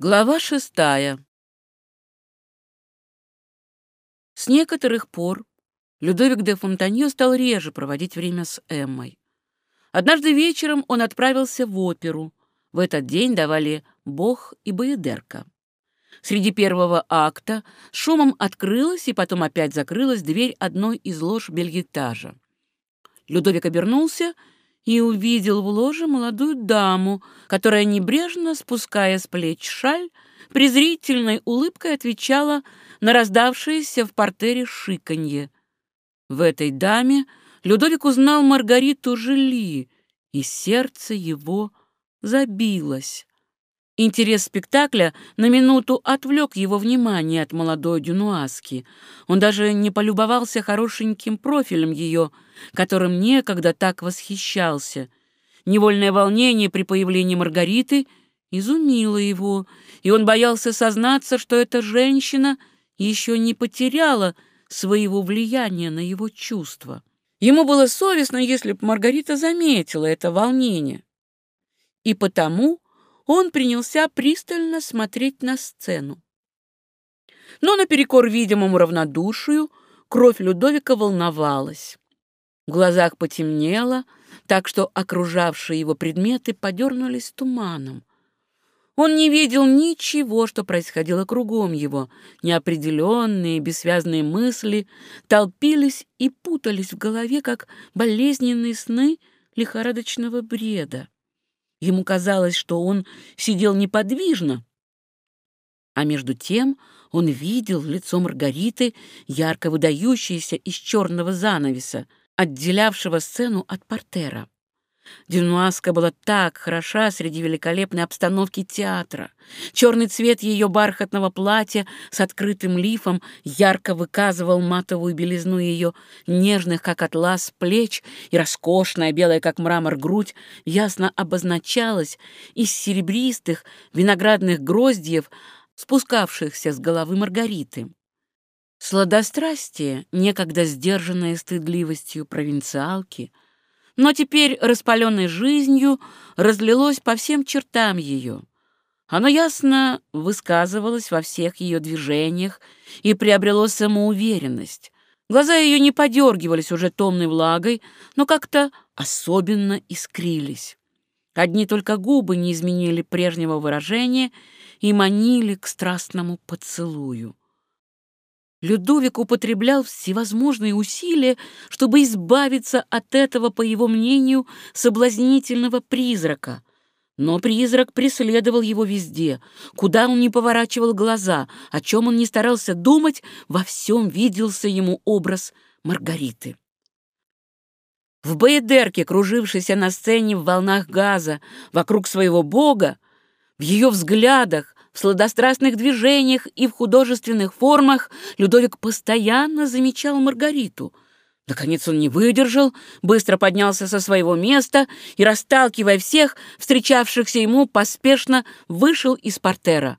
Глава шестая. С некоторых пор Людовик де Фонтанье стал реже проводить время с Эммой. Однажды вечером он отправился в оперу. В этот день давали «Бог» и «Боедерка». Среди первого акта шумом открылась и потом опять закрылась дверь одной из лож бельгетажа. Людовик обернулся и увидел в ложе молодую даму, которая, небрежно спуская с плеч шаль, презрительной улыбкой отвечала на раздавшееся в портере шиканье. В этой даме Людовик узнал Маргариту Жили, и сердце его забилось. Интерес спектакля на минуту отвлек его внимание от молодой дюнуаски. Он даже не полюбовался хорошеньким профилем ее, которым некогда так восхищался. Невольное волнение при появлении Маргариты изумило его, и он боялся сознаться, что эта женщина еще не потеряла своего влияния на его чувства. Ему было совестно, если бы Маргарита заметила это волнение. И потому он принялся пристально смотреть на сцену. Но наперекор видимому равнодушию кровь Людовика волновалась. В глазах потемнело, так что окружавшие его предметы подернулись туманом. Он не видел ничего, что происходило кругом его. Неопределенные, бессвязные мысли толпились и путались в голове, как болезненные сны лихорадочного бреда. Ему казалось, что он сидел неподвижно, а между тем он видел лицо Маргариты, ярко выдающееся из черного занавеса, отделявшего сцену от портера. Дюнуаска была так хороша среди великолепной обстановки театра. Черный цвет ее бархатного платья с открытым лифом ярко выказывал матовую белизну ее нежных, как атлас, плеч, и роскошная, белая, как мрамор, грудь ясно обозначалась из серебристых виноградных гроздьев, спускавшихся с головы Маргариты. Сладострастие, некогда сдержанное стыдливостью провинциалки — но теперь, распаленной жизнью, разлилось по всем чертам ее. Оно ясно высказывалось во всех ее движениях и приобрело самоуверенность. Глаза ее не подергивались уже томной влагой, но как-то особенно искрились. Одни только губы не изменили прежнего выражения и манили к страстному поцелую. Людовик употреблял всевозможные усилия, чтобы избавиться от этого, по его мнению, соблазнительного призрака. Но призрак преследовал его везде, куда он не поворачивал глаза, о чем он не старался думать, во всем виделся ему образ Маргариты. В Баедерке, кружившейся на сцене в волнах газа вокруг своего бога, в ее взглядах, в сладострастных движениях и в художественных формах Людовик постоянно замечал Маргариту. Наконец он не выдержал, быстро поднялся со своего места и, расталкивая всех, встречавшихся ему, поспешно вышел из портера.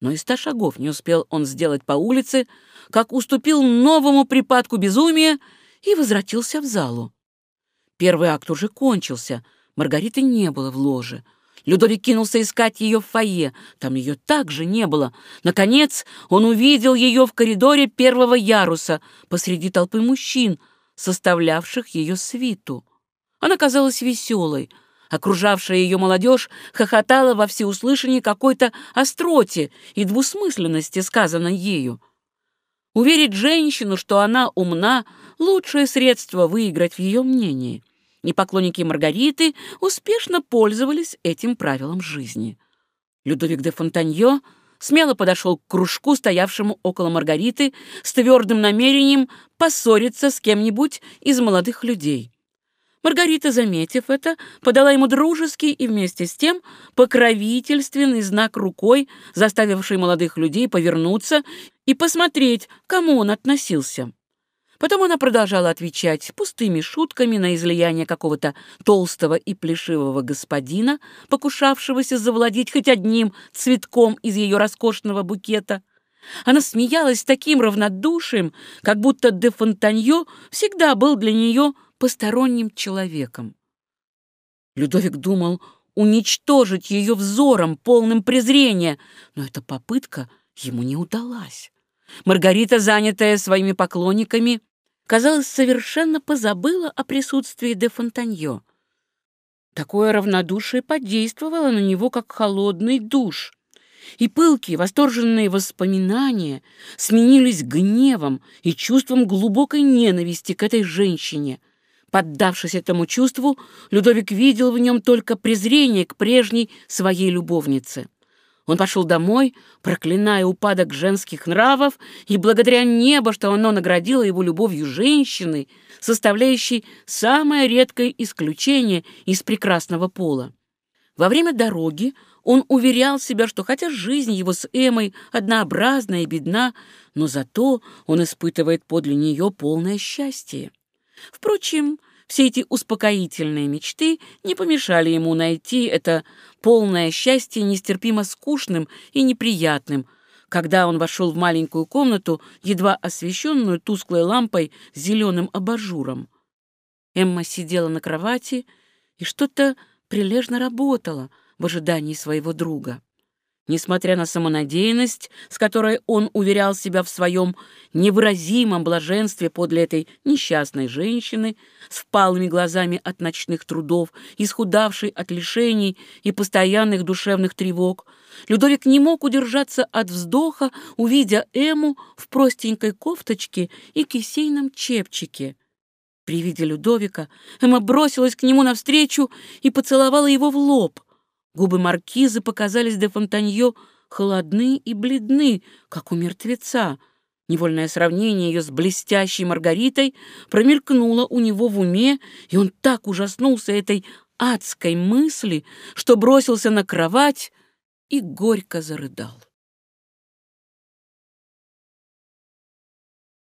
Но и ста шагов не успел он сделать по улице, как уступил новому припадку безумия и возвратился в залу. Первый акт уже кончился, Маргариты не было в ложе — Людовик кинулся искать ее в фойе. Там ее также не было. Наконец он увидел ее в коридоре первого яруса посреди толпы мужчин, составлявших ее свиту. Она казалась веселой. Окружавшая ее молодежь хохотала во всеуслышании какой-то остроте и двусмысленности, сказанной ею. Уверить женщину, что она умна, лучшее средство выиграть в ее мнении и поклонники Маргариты успешно пользовались этим правилом жизни. Людовик де Фонтанье смело подошел к кружку, стоявшему около Маргариты, с твердым намерением поссориться с кем-нибудь из молодых людей. Маргарита, заметив это, подала ему дружеский и вместе с тем покровительственный знак рукой, заставивший молодых людей повернуться и посмотреть, к кому он относился. Потом она продолжала отвечать пустыми шутками на излияние какого-то толстого и плешивого господина, покушавшегося завладеть хоть одним цветком из ее роскошного букета. Она смеялась таким равнодушием, как будто де Фонтанье всегда был для нее посторонним человеком. Людовик думал, уничтожить ее взором, полным презрения, но эта попытка ему не удалась. Маргарита, занятая своими поклонниками, казалось, совершенно позабыла о присутствии де Фонтаньо. Такое равнодушие подействовало на него, как холодный душ, и пылкие, восторженные воспоминания сменились гневом и чувством глубокой ненависти к этой женщине. Поддавшись этому чувству, Людовик видел в нем только презрение к прежней своей любовнице. Он пошел домой, проклиная упадок женских нравов и благодаря небо, что оно наградило его любовью женщины, составляющей самое редкое исключение из прекрасного пола. Во время дороги он уверял себя, что хотя жизнь его с Эмой однообразна и бедна, но зато он испытывает подле нее полное счастье. Впрочем, все эти успокоительные мечты не помешали ему найти это полное счастье нестерпимо скучным и неприятным, когда он вошел в маленькую комнату, едва освещенную тусклой лампой с зеленым абажуром. Эмма сидела на кровати и что-то прилежно работала в ожидании своего друга. Несмотря на самонадеянность, с которой он уверял себя в своем невыразимом блаженстве подле этой несчастной женщины, с впалыми глазами от ночных трудов, исхудавшей от лишений и постоянных душевных тревог, Людовик не мог удержаться от вздоха, увидя Эму в простенькой кофточке и кисейном чепчике. При виде Людовика Эмма бросилась к нему навстречу и поцеловала его в лоб — Губы маркизы показались де Фонтаньо холодны и бледны, как у мертвеца. Невольное сравнение ее с блестящей Маргаритой промелькнуло у него в уме, и он так ужаснулся этой адской мысли, что бросился на кровать и горько зарыдал.